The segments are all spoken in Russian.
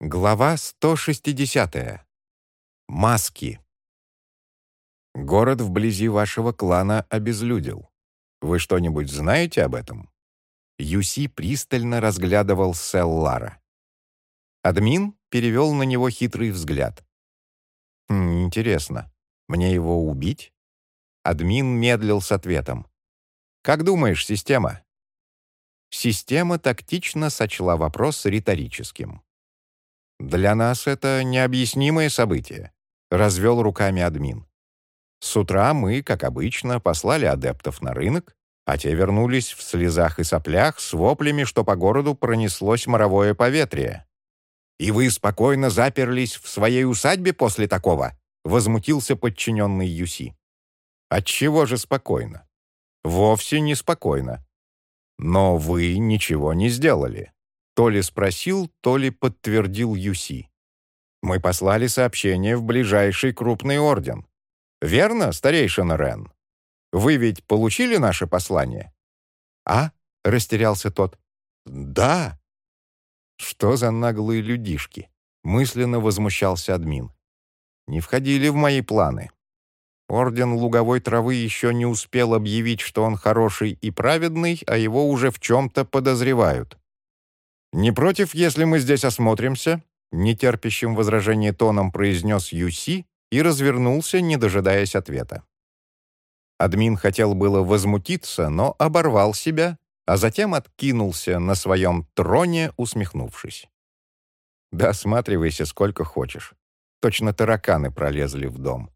Глава 160. Маски. Город вблизи вашего клана обезлюдил. Вы что-нибудь знаете об этом? Юси пристально разглядывал Селлара. Админ перевел на него хитрый взгляд. «Хм, «Интересно, мне его убить?» Админ медлил с ответом. «Как думаешь, система?» Система тактично сочла вопрос риторическим. «Для нас это необъяснимое событие», — развел руками админ. «С утра мы, как обычно, послали адептов на рынок, а те вернулись в слезах и соплях с воплями, что по городу пронеслось моровое поветрие. «И вы спокойно заперлись в своей усадьбе после такого?» — возмутился подчиненный Юси. «Отчего же спокойно?» «Вовсе не спокойно. Но вы ничего не сделали. То ли спросил, то ли подтвердил Юси. Мы послали сообщение в ближайший крупный орден. Верно, старейшина Рен? Вы ведь получили наше послание? А? Растерялся тот. Да. Что за наглые людишки? Мысленно возмущался админ. Не входили в мои планы. Орден луговой травы еще не успел объявить, что он хороший и праведный, а его уже в чем-то подозревают. «Не против, если мы здесь осмотримся?» Нетерпящим возражение тоном произнес Юси и развернулся, не дожидаясь ответа. Админ хотел было возмутиться, но оборвал себя, а затем откинулся на своем троне, усмехнувшись. «Да осматривайся сколько хочешь. Точно тараканы пролезли в дом.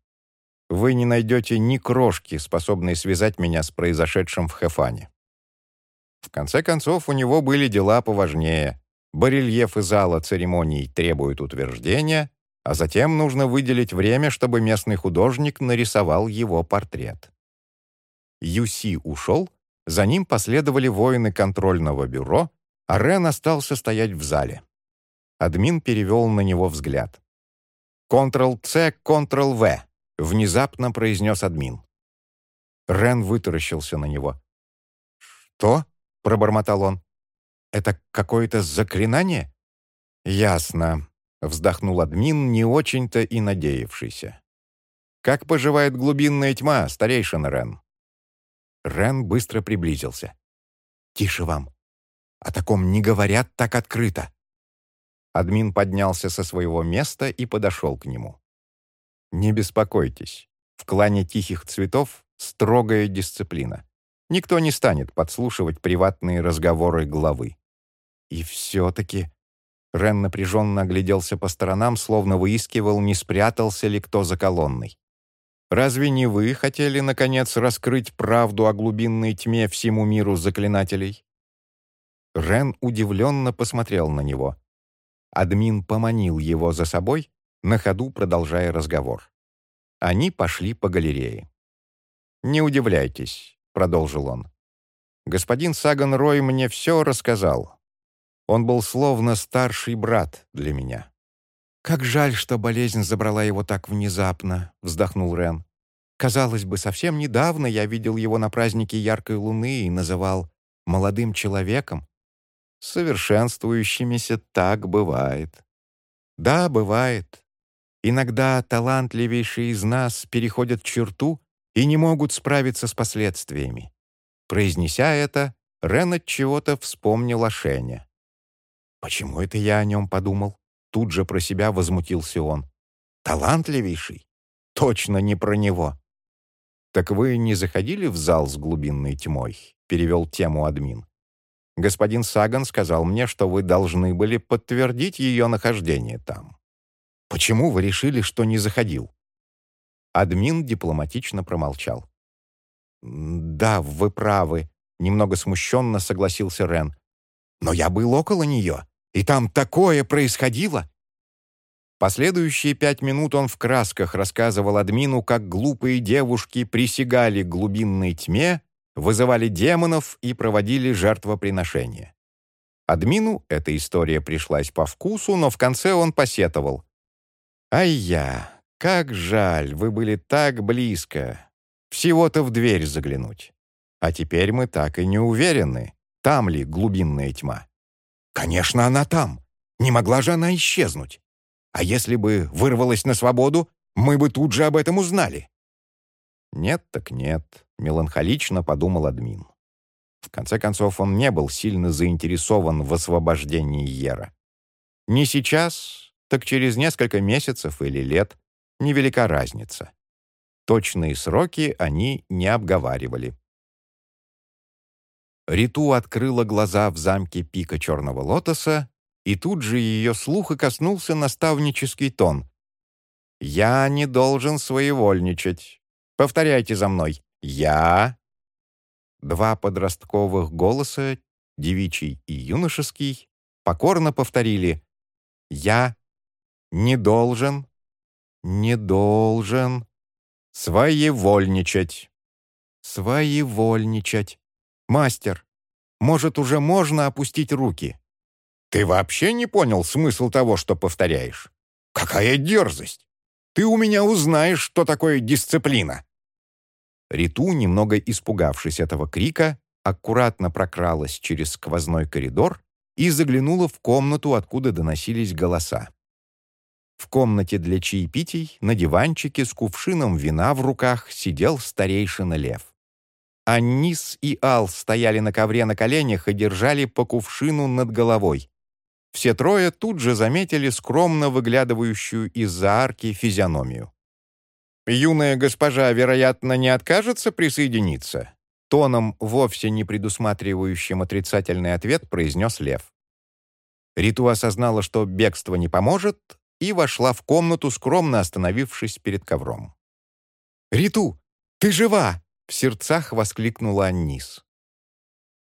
Вы не найдете ни крошки, способной связать меня с произошедшим в Хефане. В конце концов, у него были дела поважнее. Барельефы зала церемоний требуют утверждения, а затем нужно выделить время, чтобы местный художник нарисовал его портрет. Юси ушел, за ним последовали воины контрольного бюро, а Рен остался стоять в зале. Админ перевел на него взгляд. «Ctrl-C, Ctrl-V», — внезапно произнес админ. Рен вытаращился на него. «Что?» — пробормотал он. «Это какое-то заклинание?» «Ясно», — вздохнул админ, не очень-то и надеявшийся. «Как поживает глубинная тьма, старейшина Рен?» Рен быстро приблизился. «Тише вам. О таком не говорят так открыто». Админ поднялся со своего места и подошел к нему. «Не беспокойтесь. В клане Тихих Цветов строгая дисциплина. Никто не станет подслушивать приватные разговоры главы. И все-таки... Рен напряженно огляделся по сторонам, словно выискивал, не спрятался ли кто за колонной. «Разве не вы хотели, наконец, раскрыть правду о глубинной тьме всему миру заклинателей?» Рен удивленно посмотрел на него. Админ поманил его за собой, на ходу продолжая разговор. Они пошли по галерее. «Не удивляйтесь, — продолжил он. «Господин Саган Рой мне все рассказал. Он был словно старший брат для меня». «Как жаль, что болезнь забрала его так внезапно», — вздохнул Рен. «Казалось бы, совсем недавно я видел его на празднике яркой луны и называл молодым человеком. Совершенствующимися так бывает». «Да, бывает. Иногда талантливейшие из нас переходят черту, и не могут справиться с последствиями. Произнеся это, Рен от чего-то вспомнил о Шене. «Почему это я о нем подумал?» Тут же про себя возмутился он. «Талантливейший? Точно не про него!» «Так вы не заходили в зал с глубинной тьмой?» — перевел тему админ. «Господин Саган сказал мне, что вы должны были подтвердить ее нахождение там. Почему вы решили, что не заходил?» Админ дипломатично промолчал. «Да, вы правы», — немного смущенно согласился Рен. «Но я был около нее, и там такое происходило!» Последующие пять минут он в красках рассказывал админу, как глупые девушки присягали глубинной тьме, вызывали демонов и проводили жертвоприношения. Админу эта история пришлась по вкусу, но в конце он посетовал. «Ай-я, как жаль, вы были так близко. Всего-то в дверь заглянуть. А теперь мы так и не уверены, там ли глубинная тьма. Конечно, она там. Не могла же она исчезнуть. А если бы вырвалась на свободу, мы бы тут же об этом узнали. Нет так нет, меланхолично подумал админ. В конце концов, он не был сильно заинтересован в освобождении Ера. Не сейчас, так через несколько месяцев или лет невелика разница. Точные сроки они не обговаривали. Риту открыла глаза в замке пика Черного Лотоса, и тут же ее слуха коснулся наставнический тон. «Я не должен своевольничать. Повторяйте за мной. Я...» Два подростковых голоса, девичий и юношеский, покорно повторили «Я не должен, не должен своевольничать, своевольничать». «Мастер, может, уже можно опустить руки?» «Ты вообще не понял смысл того, что повторяешь? Какая дерзость! Ты у меня узнаешь, что такое дисциплина!» Риту, немного испугавшись этого крика, аккуратно прокралась через сквозной коридор и заглянула в комнату, откуда доносились голоса. В комнате для чаепитий на диванчике с кувшином вина в руках сидел старейшина Лев. Аннис и Ал стояли на ковре на коленях и держали по кувшину над головой. Все трое тут же заметили скромно выглядывающую из-за арки физиономию. «Юная госпожа, вероятно, не откажется присоединиться?» Тоном, вовсе не предусматривающим отрицательный ответ, произнес Лев. Риту осознала, что бегство не поможет, и вошла в комнату, скромно остановившись перед ковром. «Риту, ты жива!» В сердцах воскликнула Аннис.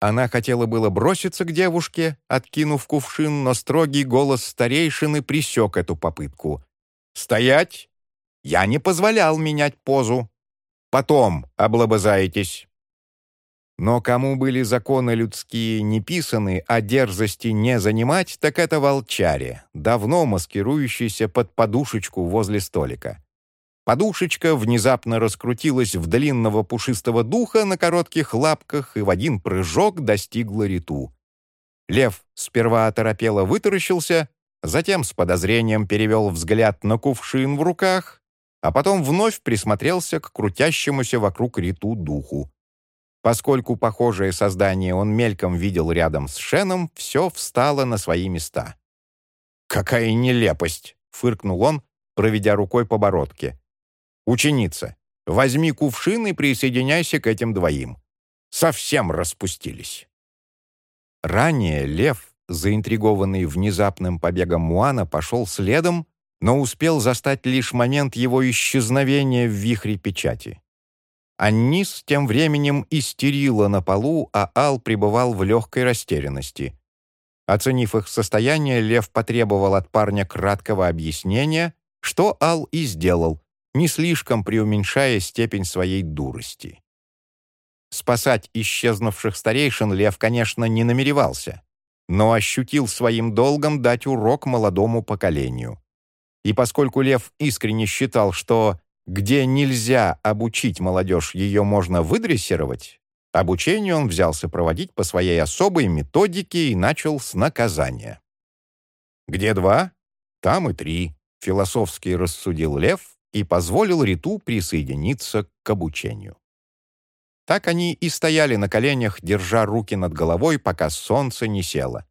Она хотела было броситься к девушке, откинув кувшин, но строгий голос старейшины присек эту попытку. «Стоять! Я не позволял менять позу. Потом облобызаетесь». Но кому были законы людские не писаны, а дерзости не занимать, так это волчаре, давно маскирующийся под подушечку возле столика. Подушечка внезапно раскрутилась в длинного пушистого духа на коротких лапках и в один прыжок достигла риту. Лев сперва оторопело вытаращился, затем с подозрением перевел взгляд на кувшин в руках, а потом вновь присмотрелся к крутящемуся вокруг риту духу. Поскольку похожее создание он мельком видел рядом с Шеном, все встало на свои места. «Какая нелепость!» — фыркнул он, проведя рукой по бородке. «Ученица, возьми кувшин и присоединяйся к этим двоим. Совсем распустились». Ранее лев, заинтригованный внезапным побегом Муана, пошел следом, но успел застать лишь момент его исчезновения в вихре печати. Аннис тем временем истерила на полу, а Ал пребывал в легкой растерянности. Оценив их состояние, Лев потребовал от парня краткого объяснения, что Ал и сделал, не слишком преуменьшая степень своей дурости. Спасать исчезнувших старейшин Лев, конечно, не намеревался, но ощутил своим долгом дать урок молодому поколению. И поскольку Лев искренне считал, что где нельзя обучить молодежь, ее можно выдрессировать, обучение он взялся проводить по своей особой методике и начал с наказания. «Где два? Там и три», — философски рассудил Лев, и позволил Риту присоединиться к обучению. Так они и стояли на коленях, держа руки над головой, пока солнце не село.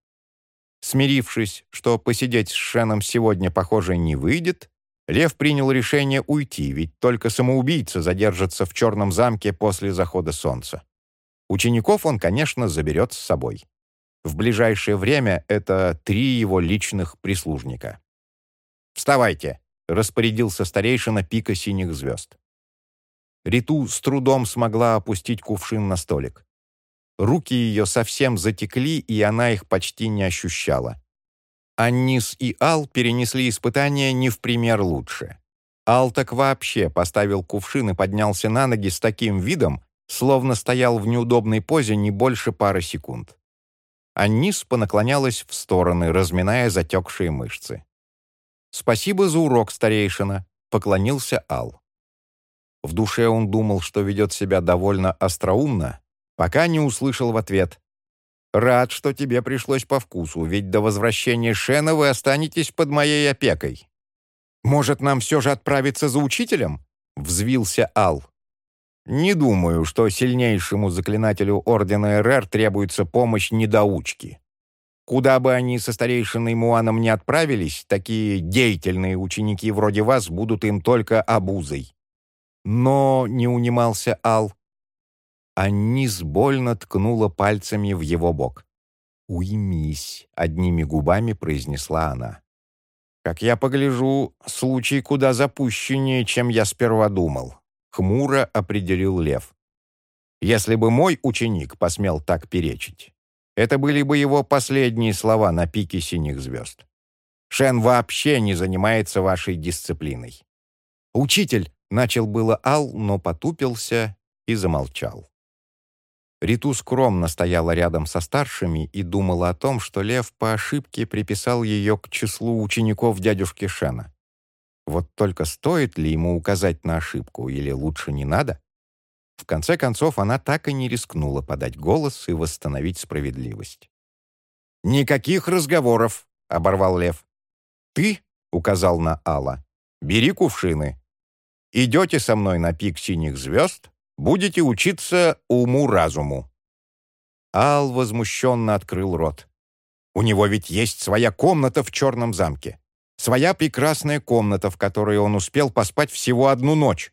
Смирившись, что посидеть с Шеном сегодня, похоже, не выйдет, Лев принял решение уйти, ведь только самоубийца задержится в черном замке после захода солнца. Учеников он, конечно, заберет с собой. В ближайшее время это три его личных прислужника. «Вставайте!» распорядился старейшина пика синих звезд. Риту с трудом смогла опустить кувшин на столик. Руки ее совсем затекли, и она их почти не ощущала. Аннис и Ал перенесли испытания не в пример лучше. Ал так вообще поставил кувшин и поднялся на ноги с таким видом, словно стоял в неудобной позе не больше пары секунд. Аннис понаклонялась в стороны, разминая затекшие мышцы. «Спасибо за урок, старейшина», — поклонился Ал. В душе он думал, что ведет себя довольно остроумно, пока не услышал в ответ Рад, что тебе пришлось по вкусу, ведь до возвращения Шена вы останетесь под моей опекой». «Может, нам все же отправиться за учителем?» — взвился Ал. «Не думаю, что сильнейшему заклинателю Ордена РР требуется помощь недоучки. Куда бы они со старейшиной Муаном не отправились, такие деятельные ученики вроде вас будут им только обузой». Но не унимался Ал. Анис больно ткнула пальцами в его бок. «Уймись», — одними губами произнесла она. «Как я погляжу, случай куда запущеннее, чем я сперва думал», — хмуро определил Лев. «Если бы мой ученик посмел так перечить, это были бы его последние слова на пике синих звезд. Шен вообще не занимается вашей дисциплиной». «Учитель!» — начал было Ал, но потупился и замолчал. Риту скромно стояла рядом со старшими и думала о том, что Лев по ошибке приписал ее к числу учеников дядюшки Шена. Вот только стоит ли ему указать на ошибку или лучше не надо? В конце концов, она так и не рискнула подать голос и восстановить справедливость. «Никаких разговоров!» — оборвал Лев. «Ты?» — указал на Алла. «Бери кувшины. Идете со мной на пик синих звезд, Будете учиться уму-разуму». Ал возмущенно открыл рот. «У него ведь есть своя комната в черном замке. Своя прекрасная комната, в которой он успел поспать всего одну ночь».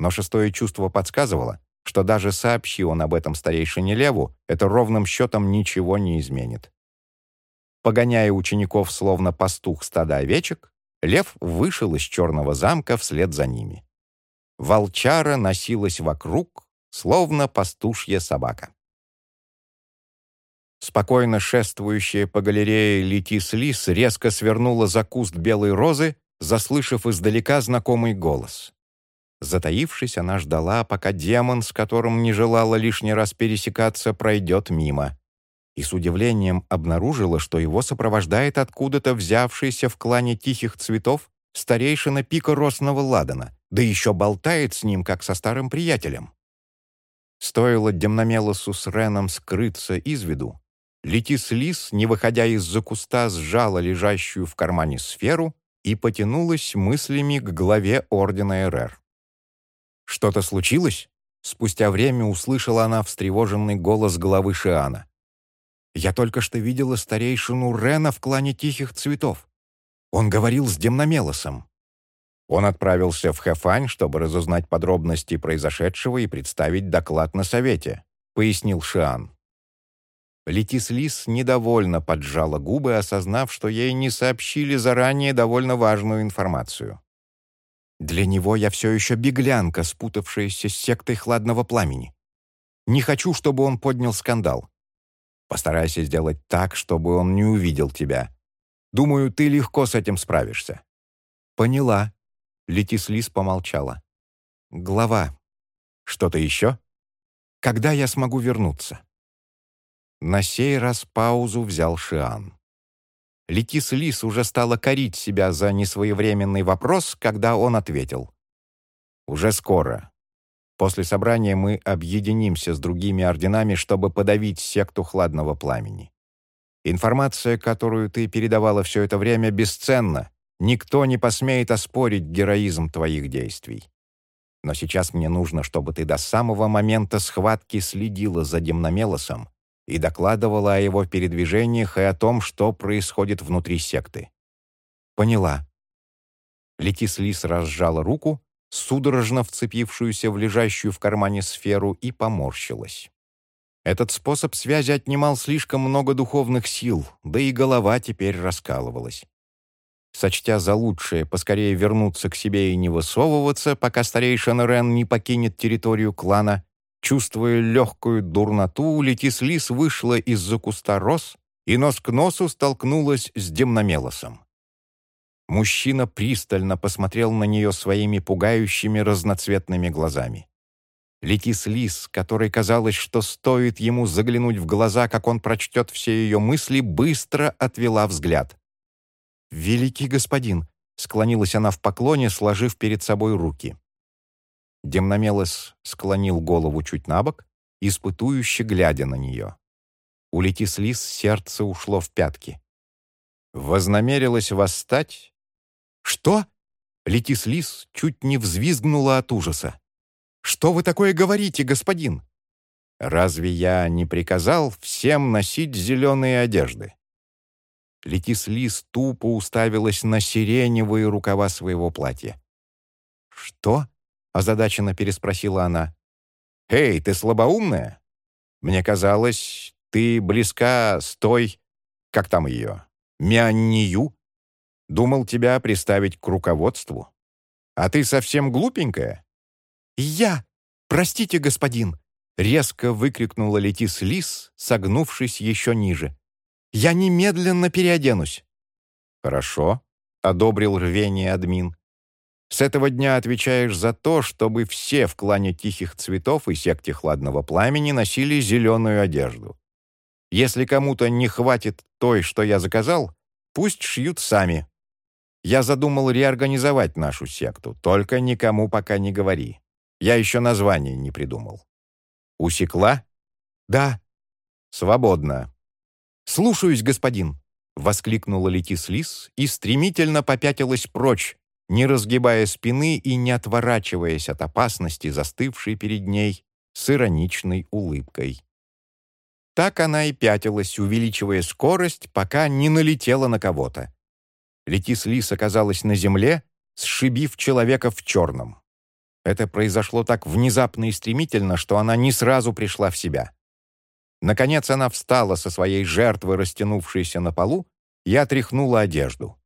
Но шестое чувство подсказывало, что даже сообщи он об этом старейшине Леву, это ровным счетом ничего не изменит. Погоняя учеников словно пастух стада овечек, Лев вышел из черного замка вслед за ними волчара носилась вокруг, словно пастушья собака. Спокойно шествующая по галерее Летис Лис резко свернула за куст белой розы, заслышав издалека знакомый голос. Затаившись, она ждала, пока демон, с которым не желала лишний раз пересекаться, пройдет мимо. И с удивлением обнаружила, что его сопровождает откуда-то взявшийся в клане тихих цветов старейшина пика Росного Ладана, да еще болтает с ним, как со старым приятелем. Стоило Демномелосу с Реном скрыться из виду, Летис Лис, не выходя из-за куста, сжала лежащую в кармане сферу и потянулась мыслями к главе Ордена РР. «Что-то случилось?» Спустя время услышала она встревоженный голос главы Шиана. «Я только что видела старейшину Рена в клане Тихих Цветов. Он говорил с Демномелосом. Он отправился в Хэфань, чтобы разузнать подробности произошедшего и представить доклад на совете, пояснил Шиан. Летис Лис недовольно поджала губы, осознав, что ей не сообщили заранее довольно важную информацию. «Для него я все еще беглянка, спутавшаяся с сектой хладного пламени. Не хочу, чтобы он поднял скандал. Постарайся сделать так, чтобы он не увидел тебя. Думаю, ты легко с этим справишься». «Поняла». Летислис помолчала. «Глава. Что-то еще? Когда я смогу вернуться?» На сей раз паузу взял Шиан. Летис Лис уже стала корить себя за несвоевременный вопрос, когда он ответил. «Уже скоро. После собрания мы объединимся с другими орденами, чтобы подавить секту Хладного Пламени. Информация, которую ты передавала все это время, бесценна. Никто не посмеет оспорить героизм твоих действий. Но сейчас мне нужно, чтобы ты до самого момента схватки следила за Демномелосом и докладывала о его передвижениях и о том, что происходит внутри секты. Поняла. Летис Лис разжала руку, судорожно вцепившуюся в лежащую в кармане сферу, и поморщилась. Этот способ связи отнимал слишком много духовных сил, да и голова теперь раскалывалась. Сочтя за лучшее поскорее вернуться к себе и не высовываться, пока старейшина Рен не покинет территорию клана, чувствуя легкую дурноту, Летис Лис вышла из-за куста роз и нос к носу столкнулась с Демномелосом. Мужчина пристально посмотрел на нее своими пугающими разноцветными глазами. Летис Лис, которой казалось, что стоит ему заглянуть в глаза, как он прочтет все ее мысли, быстро отвела взгляд. «Великий господин!» — склонилась она в поклоне, сложив перед собой руки. Демномелос склонил голову чуть на бок, испытующе глядя на нее. У Летислис сердце ушло в пятки. «Вознамерилась восстать?» «Что?» Летислис чуть не взвизгнула от ужаса. «Что вы такое говорите, господин?» «Разве я не приказал всем носить зеленые одежды?» Летислис тупо уставилась на сиреневые рукава своего платья. «Что?» — озадаченно переспросила она. «Эй, ты слабоумная? Мне казалось, ты близка с той... Как там ее? Мяннию? Думал тебя приставить к руководству. А ты совсем глупенькая?» «Я! Простите, господин!» — резко выкрикнула Летис Лис, согнувшись еще ниже. «Я немедленно переоденусь». «Хорошо», — одобрил рвение админ. С этого дня отвечаешь за то, чтобы все в клане Тихих Цветов и секте Хладного Пламени носили зеленую одежду. Если кому-то не хватит той, что я заказал, пусть шьют сами. Я задумал реорганизовать нашу секту, только никому пока не говори. Я еще название не придумал. Усекла? Да. Свободно. Слушаюсь, господин. Воскликнула Летис Лис и стремительно попятилась прочь, не разгибая спины и не отворачиваясь от опасности, застывшей перед ней с ироничной улыбкой. Так она и пятилась, увеличивая скорость, пока не налетела на кого-то. Летис-лис оказалась на земле, сшибив человека в черном. Это произошло так внезапно и стремительно, что она не сразу пришла в себя. Наконец она встала со своей жертвы, растянувшейся на полу, и отряхнула одежду.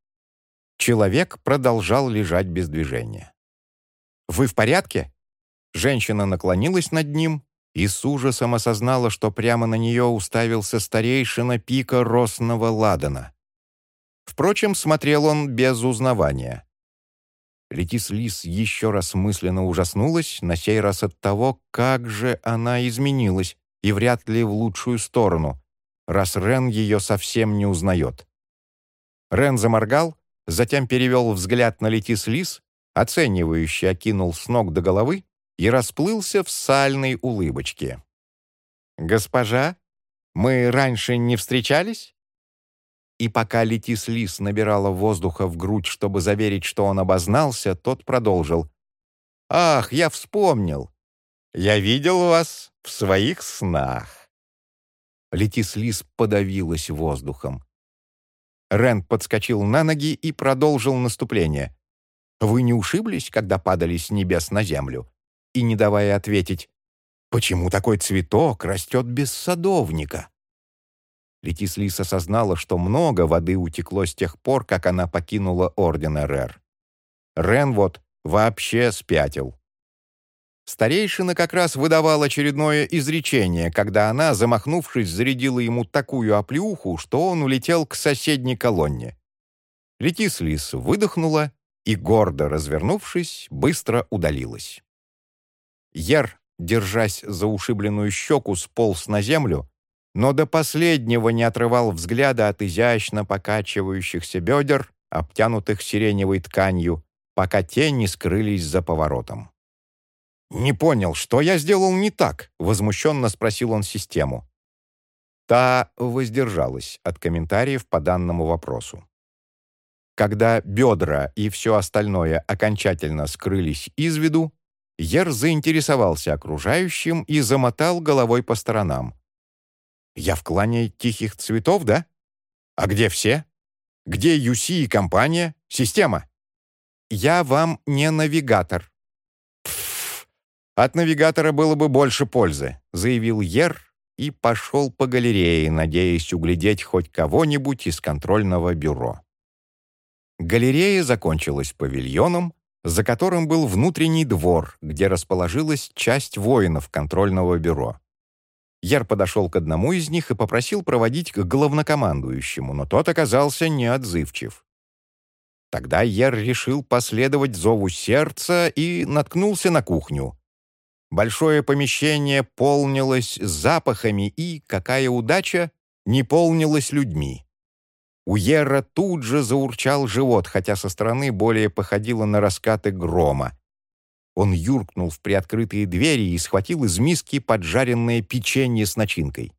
Человек продолжал лежать без движения. «Вы в порядке?» Женщина наклонилась над ним и с ужасом осознала, что прямо на нее уставился старейшина пика росного ладана. Впрочем, смотрел он без узнавания. Летис Лис еще раз мысленно ужаснулась, на сей раз от того, как же она изменилась, и вряд ли в лучшую сторону, раз Рен ее совсем не узнает. Рен заморгал, затем перевел взгляд на Летис Лис, оценивающе окинул с ног до головы и расплылся в сальной улыбочке. «Госпожа, мы раньше не встречались?» И пока Летис Лис набирала воздуха в грудь, чтобы заверить, что он обознался, тот продолжил. «Ах, я вспомнил! Я видел вас в своих снах!» Летис Лис подавилась воздухом. Рен подскочил на ноги и продолжил наступление. «Вы не ушиблись, когда падали с небес на землю?» И, не давая ответить, «Почему такой цветок растет без садовника?» Летислис осознала, что много воды утекло с тех пор, как она покинула Орден РР. Рен вот вообще спятил. Старейшина как раз выдавал очередное изречение, когда она, замахнувшись, зарядила ему такую оплеуху, что он улетел к соседней колонне. Летислис выдохнула и, гордо развернувшись, быстро удалилась. Ер, держась за ушибленную щеку, сполз на землю, но до последнего не отрывал взгляда от изящно покачивающихся бедер, обтянутых сиреневой тканью, пока те не скрылись за поворотом. «Не понял, что я сделал не так?» — возмущенно спросил он систему. Та воздержалась от комментариев по данному вопросу. Когда бедра и все остальное окончательно скрылись из виду, Ер заинтересовался окружающим и замотал головой по сторонам. «Я в клане тихих цветов, да? А где все? Где Юси и компания? Система?» «Я вам не навигатор», «От навигатора было бы больше пользы», — заявил Ер и пошел по галерее, надеясь углядеть хоть кого-нибудь из контрольного бюро. Галерея закончилась павильоном, за которым был внутренний двор, где расположилась часть воинов контрольного бюро. Ер подошел к одному из них и попросил проводить к главнокомандующему, но тот оказался неотзывчив. Тогда Ер решил последовать зову сердца и наткнулся на кухню. Большое помещение полнилось запахами и, какая удача, не полнилось людьми. У Ера тут же заурчал живот, хотя со стороны более походило на раскаты грома. Он юркнул в приоткрытые двери и схватил из миски поджаренное печенье с начинкой.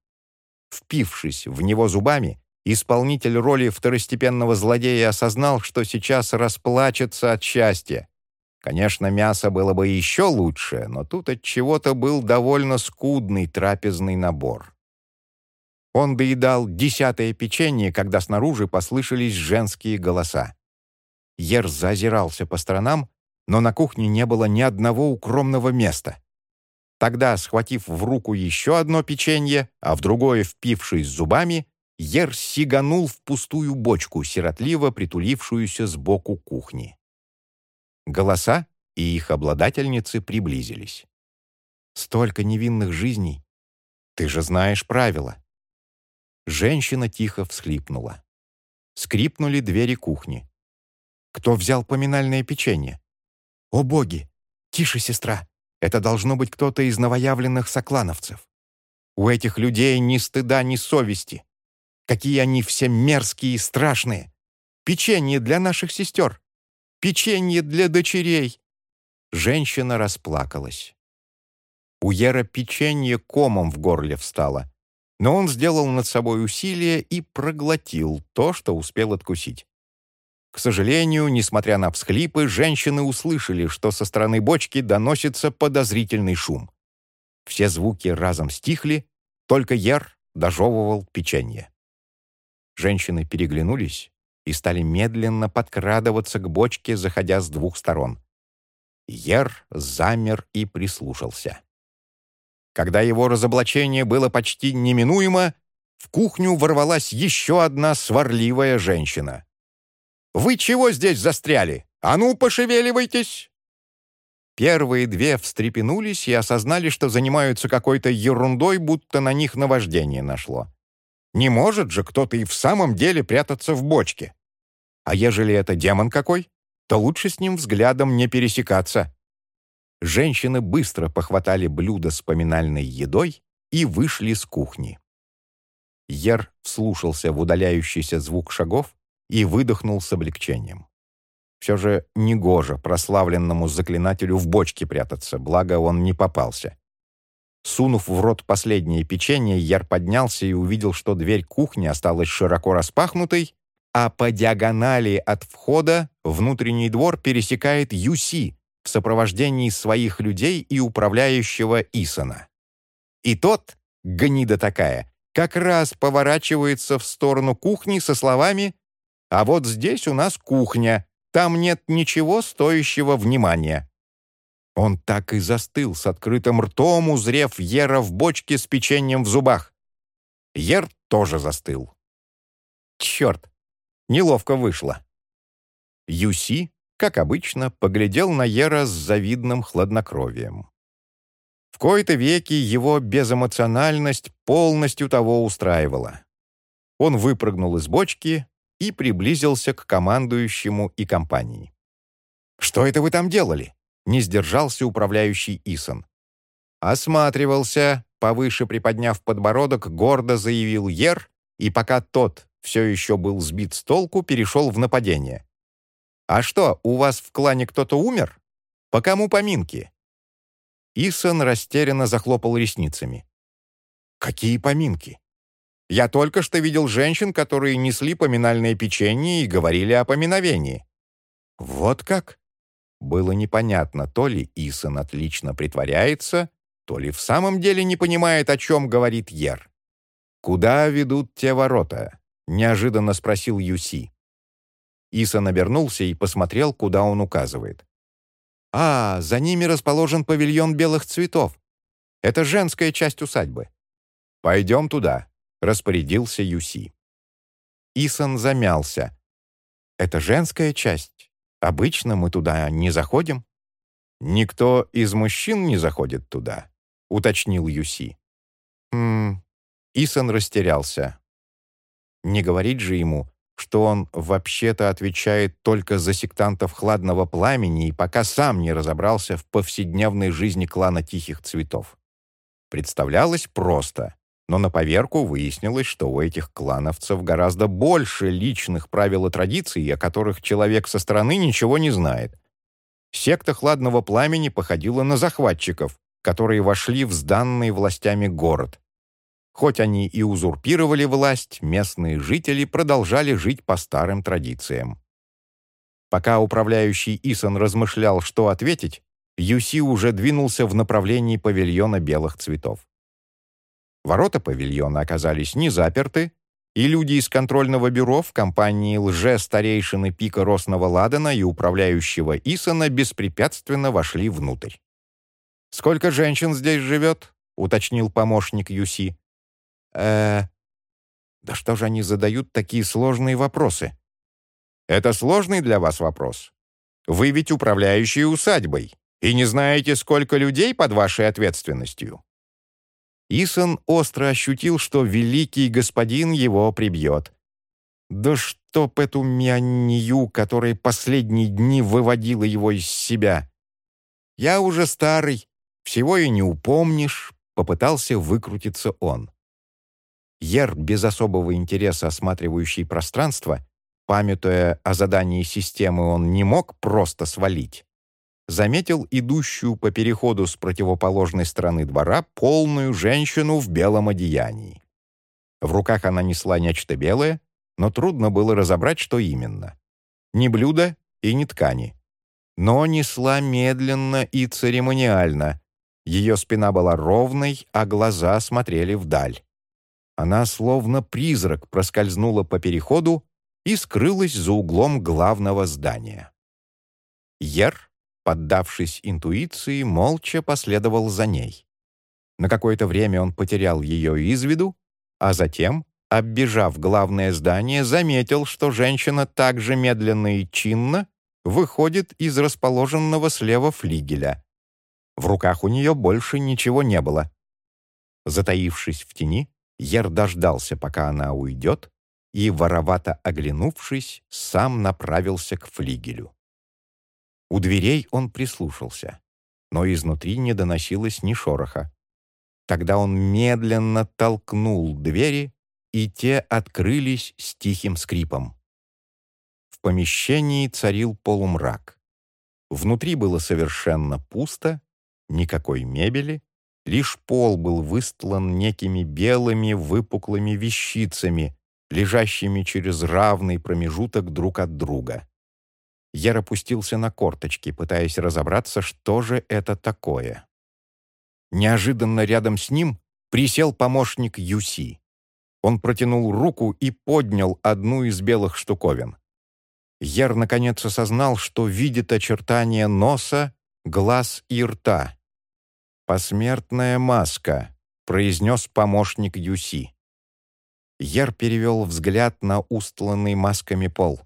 впившись в него зубами, исполнитель роли второстепенного злодея осознал, что сейчас расплачется от счастья. Конечно, мясо было бы еще лучше, но тут от чего-то был довольно скудный трапезный набор. Он доедал десятое печенье, когда снаружи послышались женские голоса. Ер зазирался по сторонам, но на кухне не было ни одного укромного места. Тогда, схватив в руку еще одно печенье, а в другое впившись зубами, Ер сиганул в пустую бочку, сиротливо притулившуюся сбоку кухни. Голоса и их обладательницы приблизились. «Столько невинных жизней! Ты же знаешь правила!» Женщина тихо всхлипнула. Скрипнули двери кухни. «Кто взял поминальное печенье?» «О боги! Тише, сестра! Это должно быть кто-то из новоявленных соклановцев. У этих людей ни стыда, ни совести. Какие они все мерзкие и страшные! Печенье для наших сестер! Печенье для дочерей!» Женщина расплакалась. У Ера печенье комом в горле встало, но он сделал над собой усилие и проглотил то, что успел откусить. К сожалению, несмотря на всхлипы, женщины услышали, что со стороны бочки доносится подозрительный шум. Все звуки разом стихли, только Ер дожевывал печенье. Женщины переглянулись и стали медленно подкрадываться к бочке, заходя с двух сторон. Ер замер и прислушался. Когда его разоблачение было почти неминуемо, в кухню ворвалась еще одна сварливая женщина. «Вы чего здесь застряли? А ну, пошевеливайтесь!» Первые две встрепенулись и осознали, что занимаются какой-то ерундой, будто на них наваждение нашло. Не может же кто-то и в самом деле прятаться в бочке. А ежели это демон какой, то лучше с ним взглядом не пересекаться. Женщины быстро похватали блюдо с поминальной едой и вышли с кухни. Ер вслушался в удаляющийся звук шагов и выдохнул с облегчением. Все же негоже прославленному заклинателю в бочке прятаться, благо он не попался. Сунув в рот последнее печенье, Яр поднялся и увидел, что дверь кухни осталась широко распахнутой, а по диагонали от входа внутренний двор пересекает Юси в сопровождении своих людей и управляющего Исона. И тот, гнида такая, как раз поворачивается в сторону кухни со словами «А вот здесь у нас кухня, там нет ничего стоящего внимания». Он так и застыл с открытым ртом, узрев Ера в бочке с печеньем в зубах. Ер тоже застыл. Черт, неловко вышло. Юси, как обычно, поглядел на Ера с завидным хладнокровием. В кои-то веки его безэмоциональность полностью того устраивала. Он выпрыгнул из бочки и приблизился к командующему и компании. «Что это вы там делали?» не сдержался управляющий Исон. «Осматривался», — повыше приподняв подбородок, гордо заявил Ер, и пока тот все еще был сбит с толку, перешел в нападение. «А что, у вас в клане кто-то умер? По кому поминки?» Исон растерянно захлопал ресницами. «Какие поминки? Я только что видел женщин, которые несли поминальное печенье и говорили о поминовении». «Вот как?» Было непонятно, то ли Исон отлично притворяется, то ли в самом деле не понимает, о чем говорит Ер. «Куда ведут те ворота?» — неожиданно спросил Юси. Исон обернулся и посмотрел, куда он указывает. «А, за ними расположен павильон белых цветов. Это женская часть усадьбы. Пойдем туда», — распорядился Юси. Исон замялся. «Это женская часть?» Обычно мы туда не заходим». «Никто из мужчин не заходит туда», — уточнил Юси. «Хм...» Исон растерялся. Не говорить же ему, что он вообще-то отвечает только за сектантов хладного пламени и пока сам не разобрался в повседневной жизни клана Тихих Цветов. Представлялось просто. Но на поверку выяснилось, что у этих клановцев гораздо больше личных правил и традиций, о которых человек со стороны ничего не знает. Секта Хладного Пламени походила на захватчиков, которые вошли в сданный властями город. Хоть они и узурпировали власть, местные жители продолжали жить по старым традициям. Пока управляющий Исон размышлял, что ответить, Юси уже двинулся в направлении павильона белых цветов. Ворота павильона оказались не заперты, и люди из контрольного бюро в компании лже-старейшины Пика Росного Ладана и управляющего Исона беспрепятственно вошли внутрь. «Сколько женщин здесь живет?» — уточнил помощник Юси э Да что же они задают такие сложные вопросы? Это сложный для вас вопрос? Вы ведь управляющие усадьбой и не знаете, сколько людей под вашей ответственностью. Исон остро ощутил, что великий господин его прибьет. Да чтоб эту мянью, которая последние дни выводила его из себя. Я уже старый, всего и не упомнишь, попытался выкрутиться он. Ер, без особого интереса осматривающий пространство, памятуя о задании системы, он не мог просто свалить. Заметил идущую по переходу с противоположной стороны двора полную женщину в белом одеянии. В руках она несла нечто белое, но трудно было разобрать, что именно. Ни блюда и ни ткани. Но несла медленно и церемониально. Ее спина была ровной, а глаза смотрели вдаль. Она словно призрак проскользнула по переходу и скрылась за углом главного здания. Ер, поддавшись интуиции, молча последовал за ней. На какое-то время он потерял ее из виду, а затем, оббежав главное здание, заметил, что женщина так же медленно и чинно выходит из расположенного слева флигеля. В руках у нее больше ничего не было. Затаившись в тени, Ер дождался, пока она уйдет, и, воровато оглянувшись, сам направился к флигелю. У дверей он прислушался, но изнутри не доносилось ни шороха. Тогда он медленно толкнул двери, и те открылись с тихим скрипом. В помещении царил полумрак. Внутри было совершенно пусто, никакой мебели, Лишь пол был выстлан некими белыми выпуклыми вещицами, лежащими через равный промежуток друг от друга. Яр опустился на корточки, пытаясь разобраться, что же это такое. Неожиданно рядом с ним присел помощник Юси. Он протянул руку и поднял одну из белых штуковин. Яр наконец осознал, что видит очертания носа, глаз и рта, «Посмертная маска», — произнес помощник Юси. Ер перевел взгляд на устланный масками пол.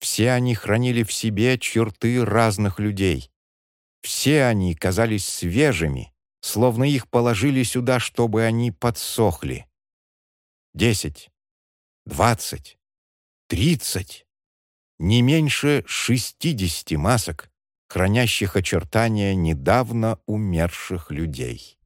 Все они хранили в себе черты разных людей. Все они казались свежими, словно их положили сюда, чтобы они подсохли. Десять, двадцать, тридцать, не меньше шестидесяти масок, хранящих очертания недавно умерших людей.